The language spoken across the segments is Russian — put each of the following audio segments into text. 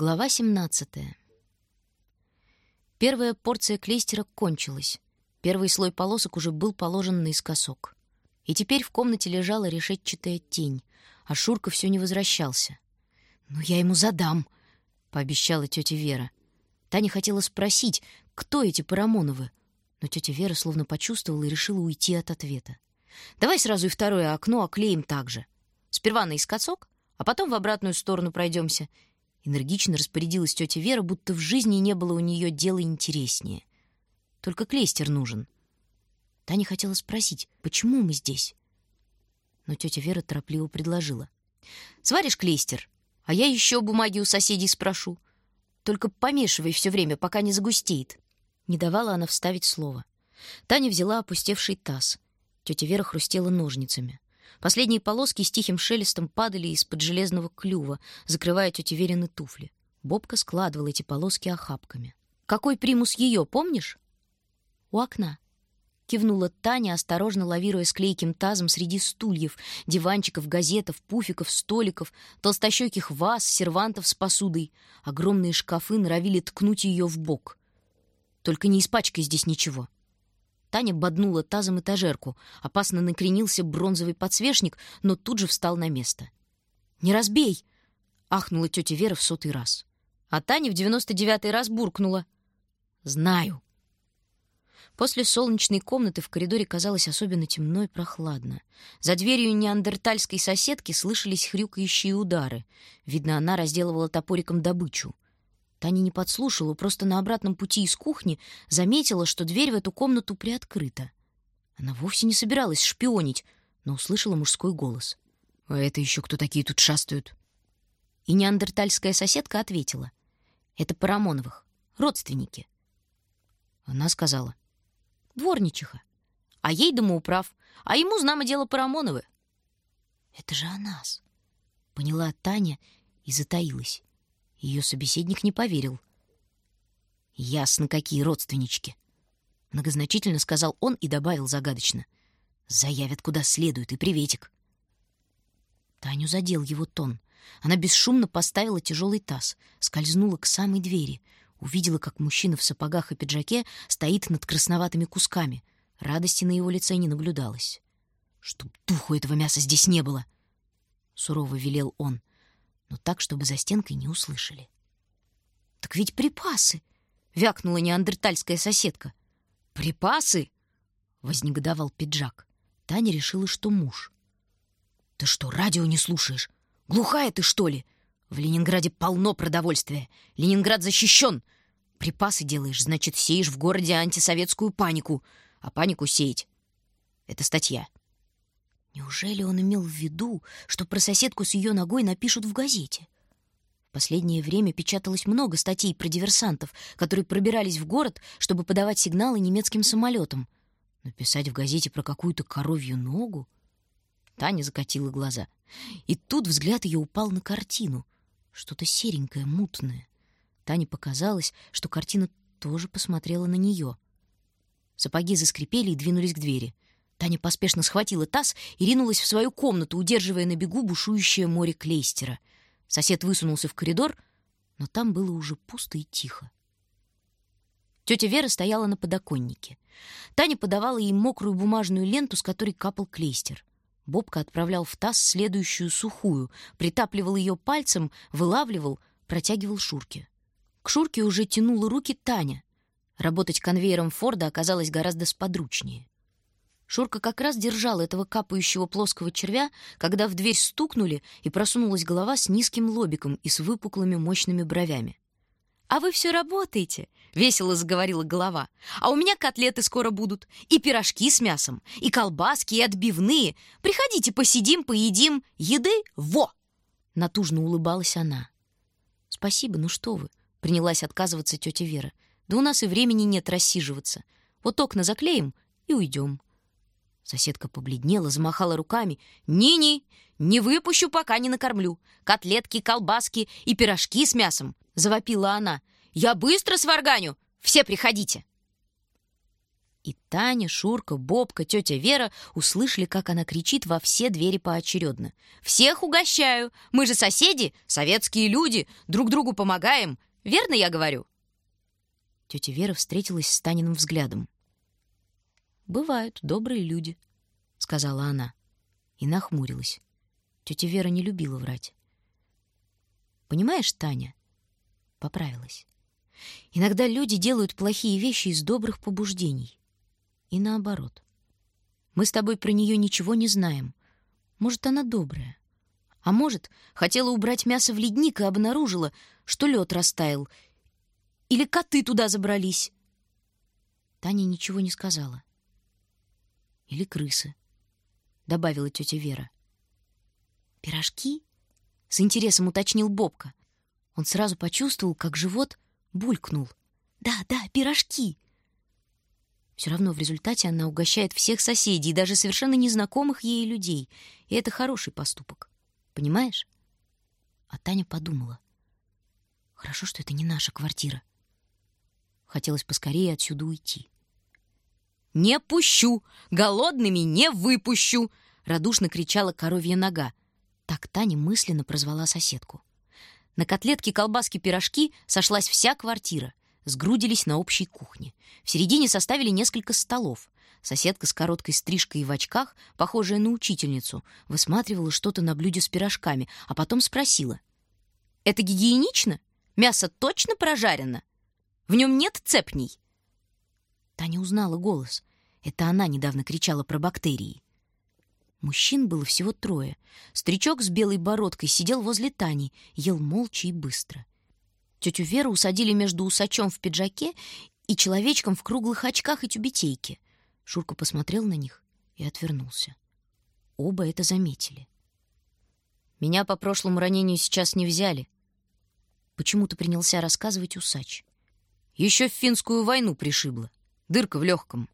Глава 17. Первая порция клейстера кончилась. Первый слой полосок уже был положен наискосок. И теперь в комнате лежала решетчатая тень, а Шурка все не возвращался. «Ну, я ему задам», — пообещала тетя Вера. Таня хотела спросить, кто эти Парамоновы, но тетя Вера словно почувствовала и решила уйти от ответа. «Давай сразу и второе окно оклеим так же. Сперва наискосок, а потом в обратную сторону пройдемся. Энергично распорядилась тетя Вера, будто в жизни не было у нее дела интереснее. Только клейстер нужен. Таня хотела спросить, почему мы здесь? Но тетя Вера торопливо предложила. «Сваришь клейстер, а я еще бумаги у соседей спрошу. Только помешивай все время, пока не загустеет». Не давала она вставить слово. Таня взяла опустевший таз. Тетя Вера хрустела ножницами. Последние полоски с тихим шелестом падали из-под железного клюва, закрывая тети Верины туфли. Бобка складывала эти полоски охапками. «Какой примус ее, помнишь?» «У окна», — кивнула Таня, осторожно лавируя с клейким тазом среди стульев, диванчиков, газетов, пуфиков, столиков, толстощеких ваз, сервантов с посудой. Огромные шкафы норовили ткнуть ее в бок. «Только не испачкай здесь ничего», Таня боднула тазом этажерку. Опасно накренился бронзовый подсвечник, но тут же встал на место. «Не разбей!» — ахнула тетя Вера в сотый раз. А Таня в девяносто девятый раз буркнула. «Знаю». После солнечной комнаты в коридоре казалось особенно темно и прохладно. За дверью неандертальской соседки слышались хрюкающие удары. Видно, она разделывала топориком добычу. Таня не подслушала, просто на обратном пути из кухни заметила, что дверь в эту комнату приоткрыта. Она вовсе не собиралась шпионить, но услышала мужской голос. «А это еще кто такие тут шастают?» И неандертальская соседка ответила. «Это Парамоновых, родственники». Она сказала. «Дворничиха. А ей домоуправ, а ему, знамо дело, Парамоновы». «Это же о нас», — поняла Таня и затаилась. Ее собеседник не поверил. «Ясно, какие родственнички!» Многозначительно сказал он и добавил загадочно. «Заявят куда следует, и приветик!» Таню задел его тон. Она бесшумно поставила тяжелый таз, скользнула к самой двери, увидела, как мужчина в сапогах и пиджаке стоит над красноватыми кусками. Радости на его лице не наблюдалось. «Чтоб духу этого мяса здесь не было!» — сурово велел он но так, чтобы за стенкой не услышали. «Так ведь припасы!» — вякнула неандертальская соседка. «Припасы?» — вознегодовал пиджак. Таня решила, что муж. «Ты что, радио не слушаешь? Глухая ты, что ли? В Ленинграде полно продовольствия. Ленинград защищен. Припасы делаешь, значит, сеешь в городе антисоветскую панику. А панику сеять — это статья». Неужели он имел в виду, что про соседку с ее ногой напишут в газете? В последнее время печаталось много статей про диверсантов, которые пробирались в город, чтобы подавать сигналы немецким самолетам. Написать в газете про какую-то коровью ногу? Таня закатила глаза. И тут взгляд ее упал на картину. Что-то серенькое, мутное. Тане показалось, что картина тоже посмотрела на нее. Сапоги заскрипели и двинулись к двери — Таня поспешно схватила таз и ринулась в свою комнату, удерживая на бегу бушующее море клейстера. Сосед высунулся в коридор, но там было уже пусто и тихо. Тетя Вера стояла на подоконнике. Таня подавала ей мокрую бумажную ленту, с которой капал клейстер. Бобка отправлял в таз следующую сухую, притапливал ее пальцем, вылавливал, протягивал Шурке. К Шурке уже тянула руки Таня. Работать конвейером Форда оказалось гораздо сподручнее. Шурка как раз держал этого капающего плоского червя, когда в дверь стукнули, и просунулась голова с низким лобиком и с выпуклыми мощными бровями. «А вы все работаете?» — весело заговорила голова. «А у меня котлеты скоро будут, и пирожки с мясом, и колбаски, и отбивные. Приходите, посидим, поедим. Еды — во!» Натужно улыбалась она. «Спасибо, ну что вы!» — принялась отказываться тетя Вера. «Да у нас и времени нет рассиживаться. Вот окна заклеим и уйдем». Соседка побледнела, замахала руками. «Ни-ни, не выпущу, пока не накормлю. Котлетки, колбаски и пирожки с мясом!» — завопила она. «Я быстро сварганю! Все приходите!» И Таня, Шурка, Бобка, тетя Вера услышали, как она кричит во все двери поочередно. «Всех угощаю! Мы же соседи, советские люди, друг другу помогаем. Верно я говорю?» Тетя Вера встретилась с Таниным взглядом. «Бывают добрые люди», — сказала она. И нахмурилась. Тетя Вера не любила врать. «Понимаешь, Таня?» — поправилась. «Иногда люди делают плохие вещи из добрых побуждений и наоборот. Мы с тобой про нее ничего не знаем. Может, она добрая. А может, хотела убрать мясо в ледник и обнаружила, что лед растаял. Или коты туда забрались. Таня ничего не сказала. Или крысы, добавила тетя Вера. Пирожки? С интересом уточнил Бобка. Он сразу почувствовал, как живот булькнул. Да, да, пирожки. Все равно в результате она угощает всех соседей, даже совершенно незнакомых ей людей. И это хороший поступок. Понимаешь? А Таня подумала. Хорошо, что это не наша квартира. Хотелось поскорее отсюда уйти. «Не пущу! Голодными не выпущу!» — радушно кричала коровья нога. Так Таня мысленно прозвала соседку. На котлетки, колбаски, пирожки сошлась вся квартира сгрудились на общей кухне. В середине составили несколько столов. Соседка с короткой стрижкой и в очках, похожая на учительницу, высматривала что-то на блюде с пирожками, а потом спросила. «Это гигиенично? Мясо точно прожарено? В нем нет цепней?» Таня узнала голос. Это она недавно кричала про бактерии. Мужчин было всего трое. Старичок с белой бородкой сидел возле Тани, ел молча и быстро. Тетю Веру усадили между усачом в пиджаке и человечком в круглых очках и тюбетейке. Шурка посмотрел на них и отвернулся. Оба это заметили. «Меня по прошлому ранению сейчас не взяли», — почему-то принялся рассказывать усач. «Еще в финскую войну пришибло. Дырка в легком».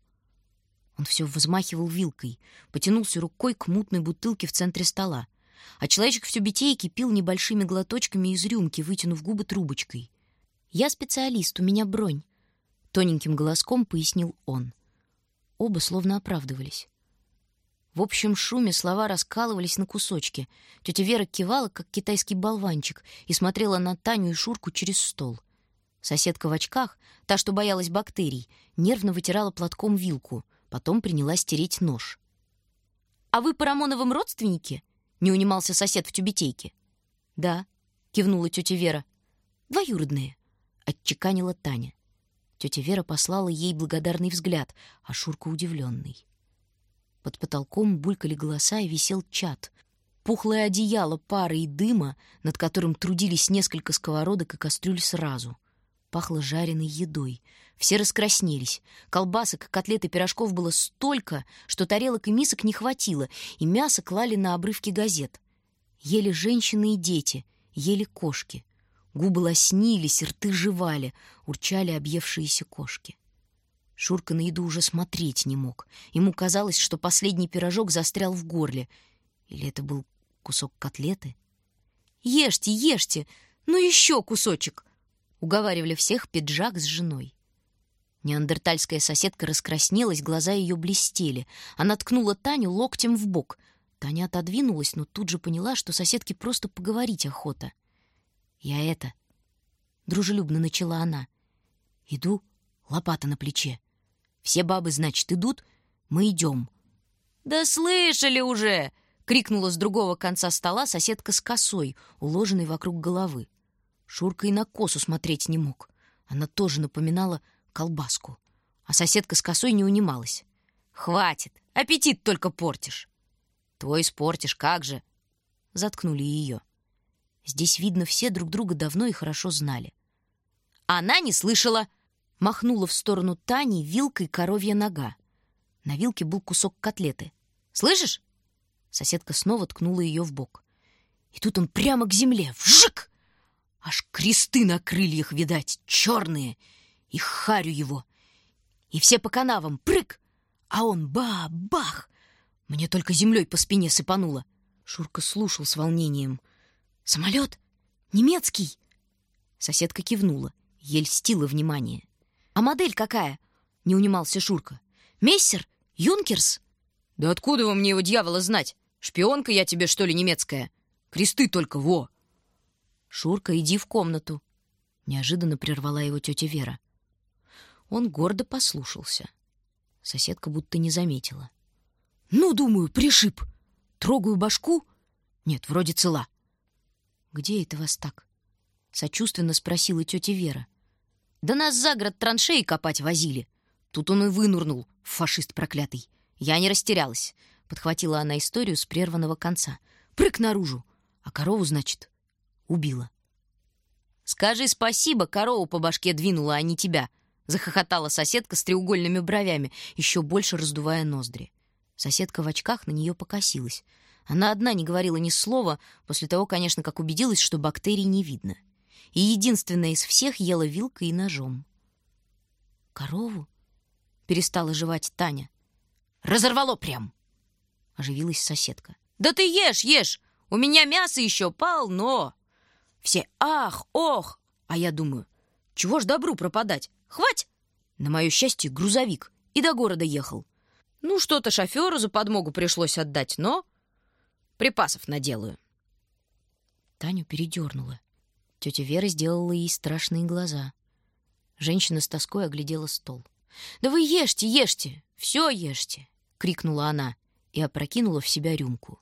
Он все взмахивал вилкой, потянулся рукой к мутной бутылке в центре стола а человечек в тюбетейке пил небольшими глоточками из рюмки, вытянув губы трубочкой. «Я специалист, у меня бронь», — тоненьким голоском пояснил он. Оба словно оправдывались. В общем шуме слова раскалывались на кусочки. Тетя Вера кивала, как китайский болванчик, и смотрела на Таню и Шурку через стол. Соседка в очках, та, что боялась бактерий, нервно вытирала платком вилку, потом принялась тереть нож. «А вы по Рамоновым родственники?» Не унимался сосед в тюбетейке. «Да», — кивнула тетя Вера. «Двоюродные», — отчеканила Таня. Тетя Вера послала ей благодарный взгляд, а Шурка удивленный. Под потолком булькали голоса и висел чат. Пухлое одеяло пары и дыма, над которым трудились несколько сковородок и кастрюль сразу. Пахло жареной едой. Все раскраснелись. Колбасок, котлет и пирожков было столько, что тарелок и мисок не хватило, и мясо клали на обрывки газет. Ели женщины и дети, ели кошки. Губы лоснились, рты жевали, урчали объевшиеся кошки. Шурка на еду уже смотреть не мог. Ему казалось, что последний пирожок застрял в горле. Или это был кусок котлеты? «Ешьте, ешьте! Ну еще кусочек!» Уговаривали всех пиджак с женой. Неандертальская соседка раскраснелась, глаза ее блестели. Она ткнула Таню локтем в бок. Таня отодвинулась, но тут же поняла, что соседке просто поговорить охота. «Я это...» — дружелюбно начала она. «Иду, лопата на плече. Все бабы, значит, идут, мы идем». «Да слышали уже!» — крикнула с другого конца стола соседка с косой, уложенной вокруг головы. Шурка и на косу смотреть не мог. Она тоже напоминала колбаску. А соседка с косой не унималась. «Хватит! Аппетит только портишь!» «Твой испортишь, как же!» Заткнули ее. Здесь, видно, все друг друга давно и хорошо знали. «Она не слышала!» Махнула в сторону Тани вилкой коровья нога. На вилке был кусок котлеты. «Слышишь?» Соседка снова ткнула ее в бок. И тут он прямо к земле. Вжик! Аж кресты на крыльях, видать, черные — и харю его. И все по канавам, прыг! А он ба-бах! Мне только землей по спине сыпануло. Шурка слушал с волнением. «Самолет? Немецкий?» Соседка кивнула, ель стила внимание. «А модель какая?» — не унимался Шурка. Мессер? Юнкерс?» «Да откуда вам мне его дьявола знать? Шпионка я тебе, что ли, немецкая? Кресты только, во!» «Шурка, иди в комнату!» Неожиданно прервала его тетя Вера. Он гордо послушался. Соседка будто не заметила. «Ну, думаю, пришиб. Трогаю башку. Нет, вроде цела». «Где это вас так?» Сочувственно спросила тетя Вера. «Да нас за город траншеи копать возили. Тут он и вынурнул, фашист проклятый. Я не растерялась. Подхватила она историю с прерванного конца. Прыг наружу. А корову, значит, убила. «Скажи спасибо, корову по башке двинула, а не тебя», — захохотала соседка с треугольными бровями, еще больше раздувая ноздри. Соседка в очках на нее покосилась. Она одна не говорила ни слова, после того, конечно, как убедилась, что бактерий не видно. И единственная из всех ела вилкой и ножом. «Корову?» — перестала жевать Таня. «Разорвало прям!» — оживилась соседка. «Да ты ешь, ешь! У меня мясо еще полно!» Все «ах, ох!» А я думаю, чего ж добру пропадать? Хвать! На мое счастье, грузовик. И до города ехал. Ну, что-то шоферу за подмогу пришлось отдать, но припасов наделаю. Таню передернула. Тетя Вера сделала ей страшные глаза. Женщина с тоской оглядела стол. «Да вы ешьте, ешьте! Все ешьте!» — крикнула она и опрокинула в себя рюмку.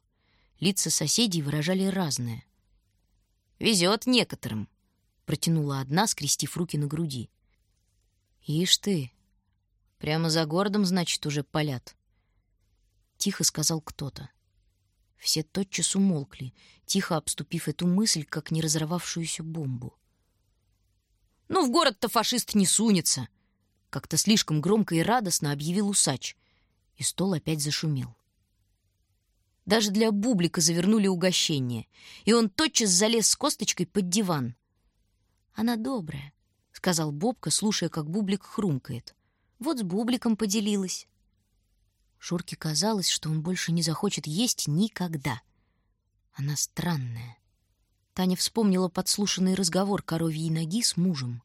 Лица соседей выражали разное. Везет некоторым, протянула одна, скрестив руки на груди. Ишь ты, прямо за городом, значит, уже палят. Тихо сказал кто-то. Все тотчас умолкли, тихо обступив эту мысль, как не разорвавшуюся бомбу. «Ну, в город-то фашист не сунется!» Как-то слишком громко и радостно объявил усач, и стол опять зашумел. Даже для Бублика завернули угощение, и он тотчас залез с косточкой под диван. «Она добрая», — сказал Бобка, слушая, как Бублик хрумкает. «Вот с Бубликом поделилась». Шурке казалось, что он больше не захочет есть никогда. Она странная. Таня вспомнила подслушанный разговор коровьей ноги с мужем.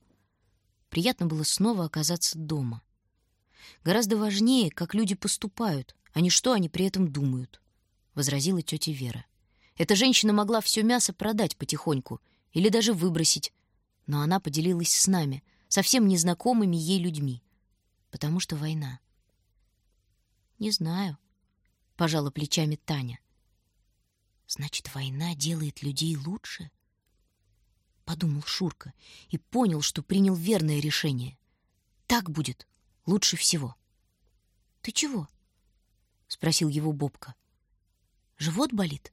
Приятно было снова оказаться дома. Гораздо важнее, как люди поступают, а не что они при этом думают возразила тетя Вера. Эта женщина могла все мясо продать потихоньку или даже выбросить, но она поделилась с нами, совсем незнакомыми ей людьми, потому что война. Не знаю, пожала плечами Таня. Значит, война делает людей лучше? Подумал Шурка и понял, что принял верное решение. Так будет лучше всего. Ты чего? спросил его Бобка. Живот болит?